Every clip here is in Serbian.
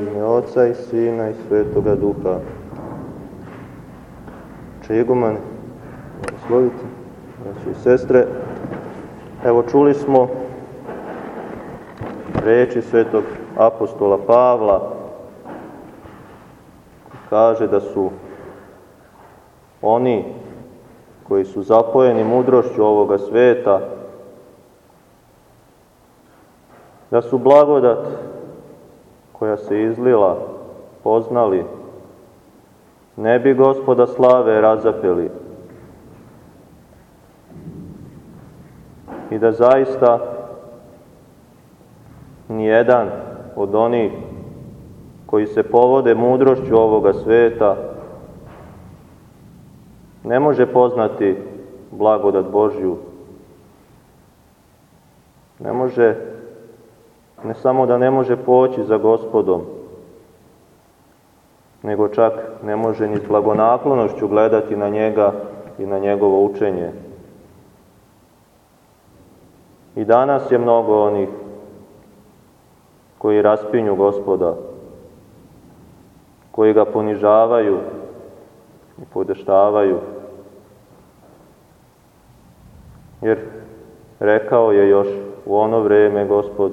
ime Oca i Sina i Svetoga Duha. Čeguman, blagoslovite, braći i sestre. Evo čuli smo reči svetog apostola Pavla kaže da su oni koji su zapojeni mudrošću ovoga sveta da su blagodat koja se izlila poznali ne bi gospoda slave razapeli i da zaista nijedan od onih koji se povode mudrošću ovoga sveta ne može poznati blagodat Božju. Ne može, ne samo da ne može poći za gospodom, nego čak ne može ni s gledati na njega i na njegovo učenje. I danas je mnogo onih koji raspinju gospoda, koji ga ponižavaju i podeštavaju. Jer rekao je još u ono vreme gospod,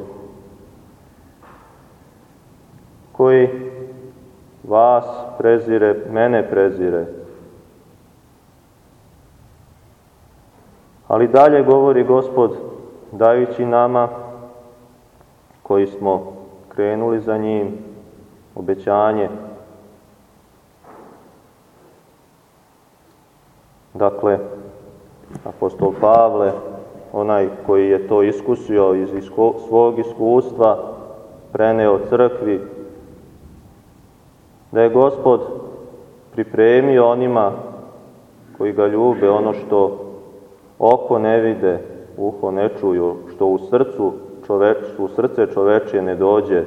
koji vas prezire, mene prezire. Ali dalje govori gospod, dajući nama koji smo krenuli za njim obećanje. Dakle, apostol Pavle, onaj koji je to iskusio iz svog iskustva, preneo crkvi, da je gospod pripremio onima koji ga ljube ono što oko ne vide, uho ne čuju, što u srcu čoveč, u srce čovečije ne dođe.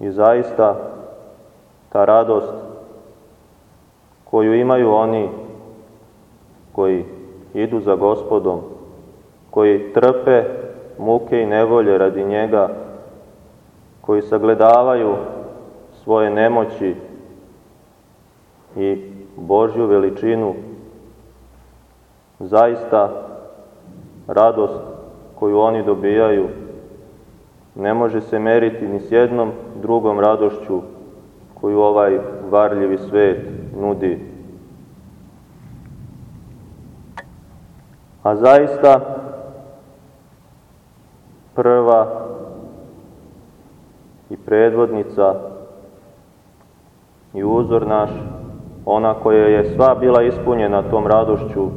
I zaista ta radost koju imaju oni koji idu za gospodom, koji trpe muke i nevolje radi njega, koji sagledavaju svoje nemoći i Božju veličinu, zaista radost koju oni dobijaju ne može se meriti ni s jednom drugom radošću koju ovaj varljivi svet nudi. A zaista prva i predvodnica i uzor naš, ona koja je sva bila ispunjena tom radošću,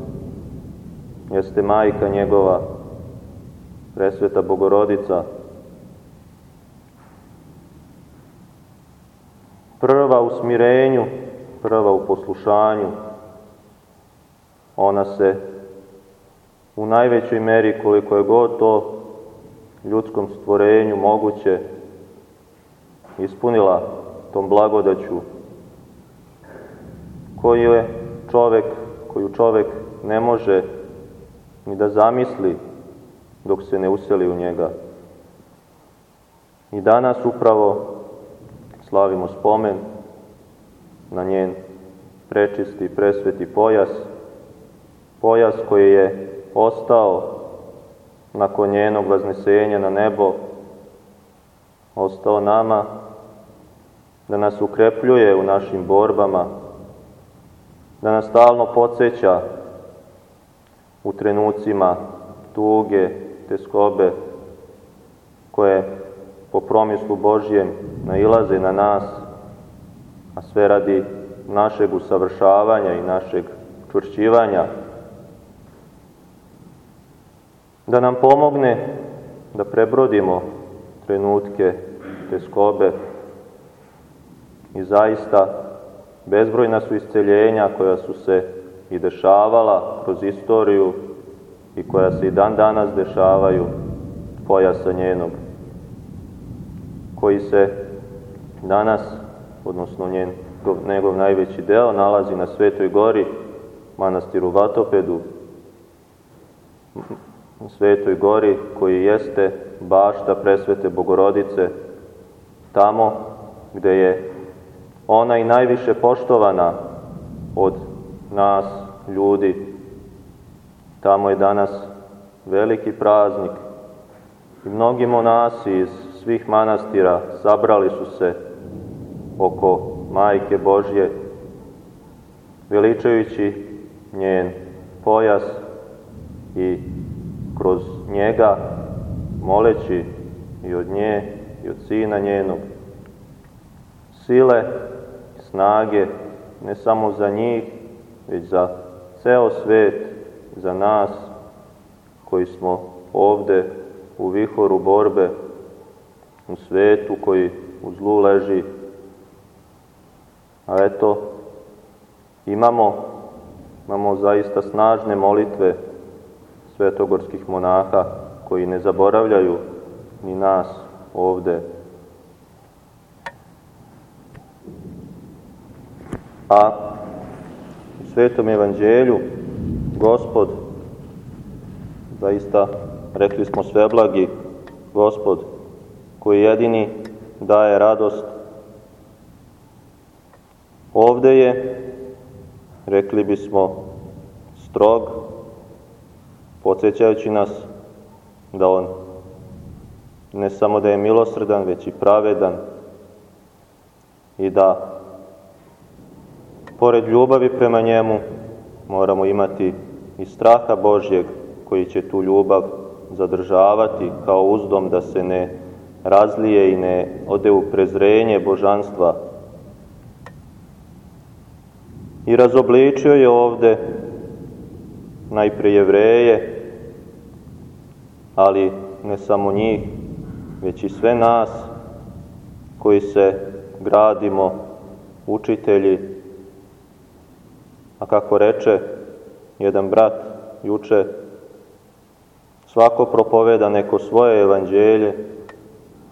jeste majka njegova, presveta Bogorodica, prva u smirenju, prva u poslušanju, ona se u najvećoj meri koliko je god to ljudskom stvorenju moguće ispunila tom blagodaću koju je čovek, koju čovek ne može ni da zamisli dok se ne useli u njega. I danas upravo slavimo spomen na njen prečisti presveti pojas, pojas koji je ostao nakon njenog vaznesenja na nebo, ostao nama da nas ukrepljuje u našim borbama, da nas stalno podsjeća u trenucima tuge, teskobe, koje po promislu Božjem nailaze na nas, a sve radi našeg usavršavanja i našeg čvršćivanja, da nam pomogne da prebrodimo trenutke teskobe i zaista bezbrojna su isceljenja koja su se i dešavala kroz istoriju i koja se i dan danas dešavaju pojasa njenog koji se danas, odnosno njen, njegov najveći deo, nalazi na Svetoj gori, manastiru Vatopedu, u Svetoj gori koji jeste bašta presvete Bogorodice, tamo gde je ona i najviše poštovana od nas ljudi. Tamo je danas veliki praznik i mnogi monasi iz svih manastira sabrali su se oko Majke Božje, veličajući njen pojas i kroz njega moleći i od nje i od sina njenog sile, snage, ne samo za njih, već za ceo svet, za nas koji smo ovde u vihoru borbe, u svetu koji u zlu leži. A eto, imamo, imamo zaista snažne molitve svetogorskih monaha koji ne zaboravljaju ni nas ovde. A u Svetom evanđelju Gospod, zaista rekli smo sveblagi, Gospod koji jedini daje radost, ovde je, rekli bismo, strog, podsjećajući nas da On ne samo da je milosrdan, već i pravedan i da pored ljubavi prema njemu moramo imati i straha Božjeg koji će tu ljubav zadržavati kao uzdom da se ne razlije i ne ode u prezrenje božanstva. I razobličio je ovde najpre jevreje, ali ne samo njih, već i sve nas koji se gradimo učitelji. A kako reče jedan brat juče, svako propoveda neko svoje evanđelje,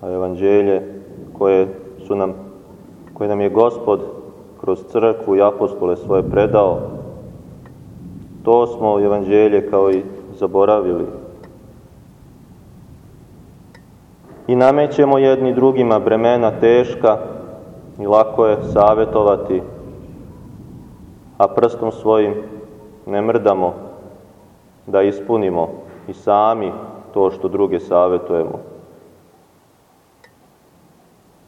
a evanđelje koje, su nam, koje nam je Gospod kroz crkvu i apostole svoje predao, to smo evanđelje kao i zaboravili. I namećemo jedni drugima bremena teška i lako je savetovati, a prstom svojim ne mrdamo da ispunimo i sami to što druge savetujemo.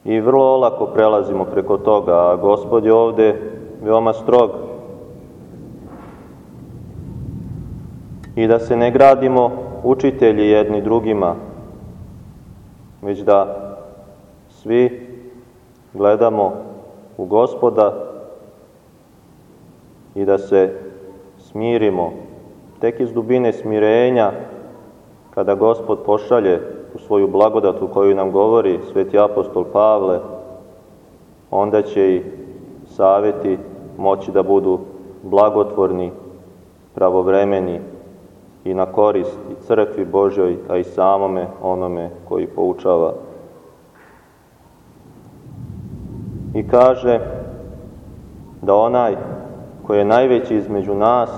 I vrlo olako prelazimo preko toga, a gospod je ovde veoma strog. I da se ne gradimo učitelji jedni drugima, već da svi gledamo u gospoda i da se smirimo. Tek iz dubine smirenja, kada gospod pošalje u svoju blagodatu koju nam govori sveti apostol Pavle, onda će i saveti moći da budu blagotvorni, pravovremeni i na korist i crkvi Božoj, a i samome onome koji poučava. I kaže da onaj koji je najveći između nas,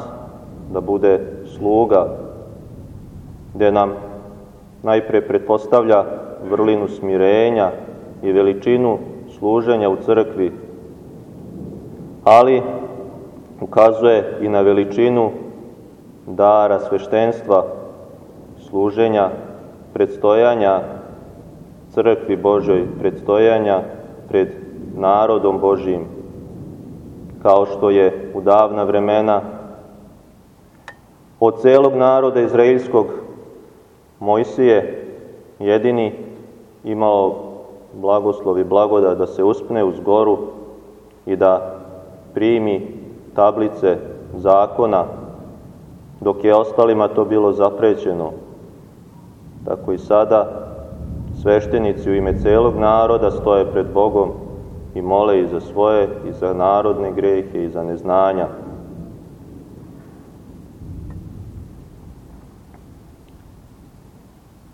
da bude sluga, gde nam najpre pretpostavlja vrlinu smirenja i veličinu služenja u crkvi, ali ukazuje i na veličinu dara sveštenstva, služenja, predstojanja crkvi Božoj, predstojanja pred narodom Božijim, kao što je u davna vremena od celog naroda izraelskog Mojsije jedini imao blagoslov i blagoda da se uspne uz goru i da primi tablice zakona, dok je ostalima to bilo zaprećeno. Tako i sada sveštenici u ime celog naroda stoje pred Bogom i mole i za svoje, i za narodne grehe, i za neznanja.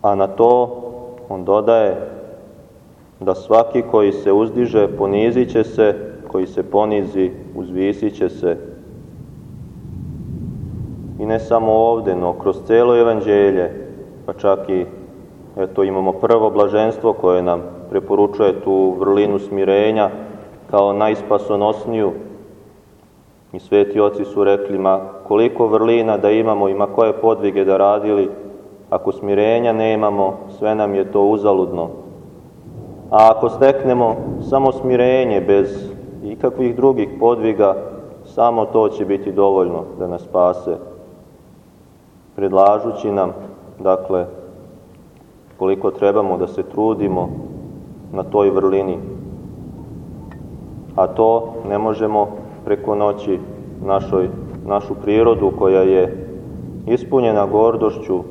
a na to on dodaje da svaki koji se uzdiže ponizit će se, koji se ponizi uzvisit će se. I ne samo ovde, no kroz celo evanđelje, pa čak i eto, imamo prvo blaženstvo koje nam preporučuje tu vrlinu smirenja kao najspasonosniju. I sveti oci su rekli, ma koliko vrlina da imamo i ma koje podvige da radili, ako smirenja nemamo, sve nam je to uzaludno. A ako steknemo samo smirenje bez ikakvih drugih podviga, samo to će biti dovoljno da nas spase. Predlažući nam, dakle, koliko trebamo da se trudimo na toj vrlini. A to ne možemo preko noći našoj, našu prirodu koja je ispunjena gordošću,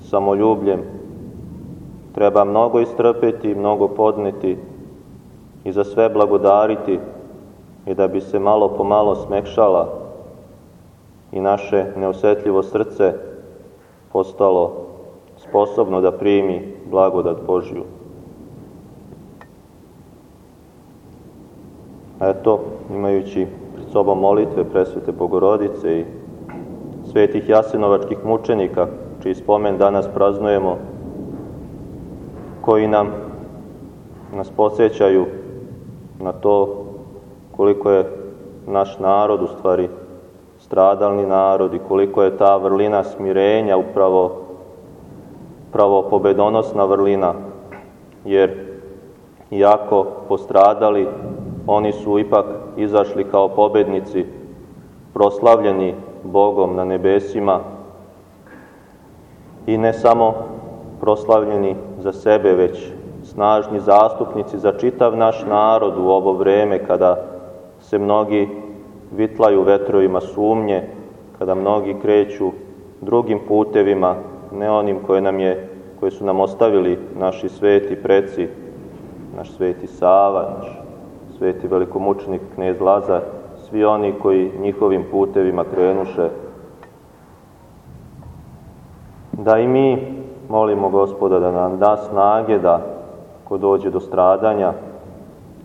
samoljubljem. Treba mnogo istrpeti, mnogo podneti i za sve blagodariti i da bi se malo po malo smekšala i naše neosetljivo srce postalo sposobno da primi blagodat Božju. Eto, imajući pred sobom molitve presvete Bogorodice i svetih jasenovačkih mučenika, čiji spomen danas praznujemo, koji nam nas podsjećaju na to koliko je naš narod u stvari stradalni narod i koliko je ta vrlina smirenja upravo, upravo pobedonosna vrlina, jer iako postradali, oni su ipak izašli kao pobednici, proslavljeni Bogom na nebesima i ne samo proslavljeni za sebe, već snažni zastupnici za čitav naš narod u ovo vreme kada se mnogi vitlaju vetrovima sumnje, kada mnogi kreću drugim putevima, ne onim koje, nam je, koje su nam ostavili naši sveti preci, naš sveti Sava, naš sveti velikomučnik knez Lazar, svi oni koji njihovim putevima krenuše. Da i mi molimo gospoda da nam da snage da ko dođe do stradanja,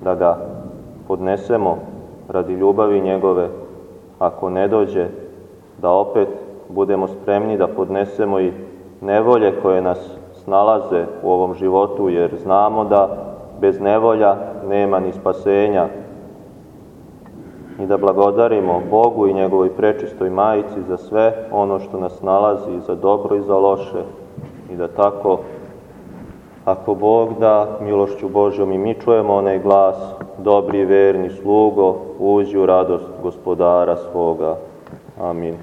da ga podnesemo radi ljubavi njegove, ako ne dođe, da opet budemo spremni da podnesemo i nevolje koje nas snalaze u ovom životu, jer znamo da bez nevolja nema ni spasenja i da blagodarimo Bogu i njegovoj prečistoj majici za sve ono što nas nalazi za dobro i za loše i da tako Ako Bog da, milošću Božjom i mi čujemo onaj glas, dobri i verni slugo, uđi u radost gospodara svoga. Amin.